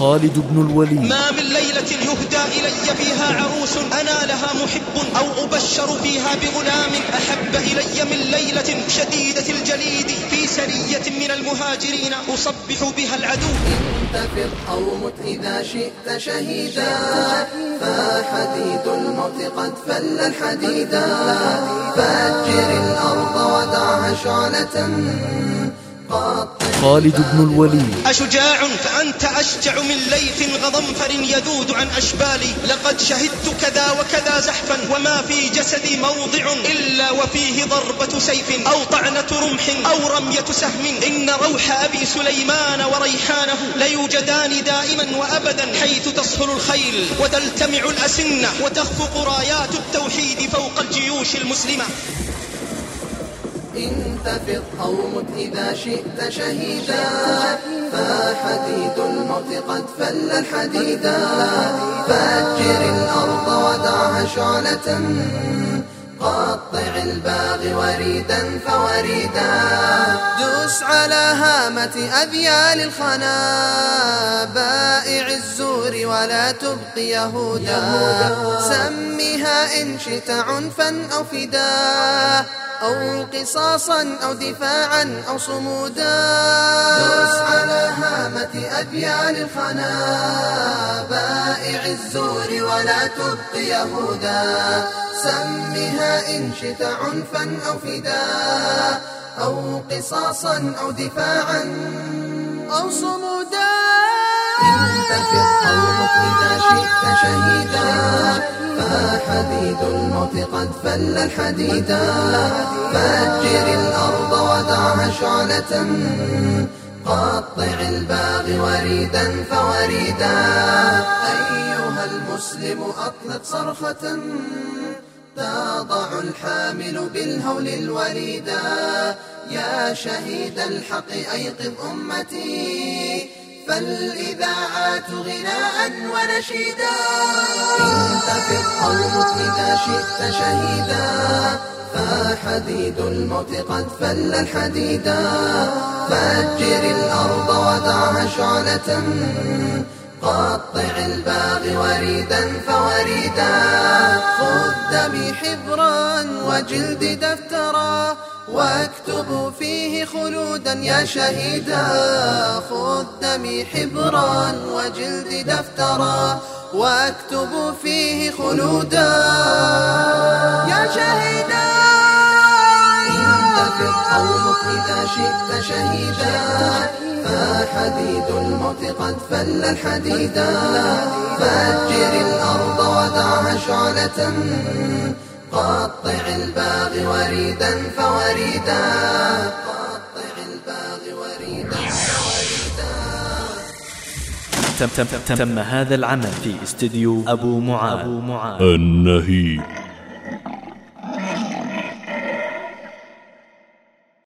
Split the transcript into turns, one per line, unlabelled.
خالد بن الوليد.
ما من ليلة يهدى إلي فيها عروس أنا لها محب أو أبشر فيها بغلام أحب إلي من ليلة شديدة الجليد في سرية من المهاجرين أصبح بها العدو.
انتفض أو مت إذا شئت شهيدا فحديد الموت قد فل الحديدا. فجر الأرض ودعها شعلة
خالد بن الوليد.
أشجاع فأنت أشجع من ليث غضنفر يذود عن أشبالي. لقد شهدت كذا وكذا زحفا وما في جسدي موضع إلا وفيه ضربة سيف أو طعنة رمح أو رمية سهم. إن روح أبي سليمان وريحانه ليوجدان دائما وأبدا حيث تصهل الخيل. وتلتمع الأسنة وتخفق رايات التوحيد فوق الجيوش المسلمة.
انتفض أو مت إذا شئت شهيدا فحديد الموت قد فل الحديدا فجر الأرض ودعها شعلة قطع الباغي وريدا فوريدا. دس على هامة أذيال الخنا. ولا تبقي يهودا. سمها إن شئت عنفا أو فدا أو قصاصا أو دفاعا أو صمودا. دس على هامة أبيان الخنا بائع الزور ولا تبق يهودا. سمها إن شئت عنفا أو فدا أو قصاصا أو دفاعا أو صمودا. انتفض قومك إذا شئت شهيدا فحديد الموت قد فل الحديدا فجر الأرض ودعها شعلة قطع الباغي وريدا فوريدا أيها المسلم أطلق صرخة تضع الحامل بالهول الوريدا يا شهيد الحق أيقظ أمتي. فالإذاعات غناء ونشيدا. انتفض قومك إذا شئت شهيدا فحديد الموت قد فل الحديدا فجر الأرض ودعها شعلة قطع الباغي وريدا فوريدا. دمي حبرا وجلد دفترا واكتب فيه خلودا يا شهيدا. خذ دمي حبرا وجلد دفترا واكتب فيه خلودا. يا شهيدا! شئت شهيدا فحديد الموت قد فل الحديدا فجر الأرض ودعها شعلة قطع الباغي وريدا فوريدا. قطع الباغي وريدا فوريدا
تم, تم, تم, تم هذا العمل في استديو أبو معاذ.
النهي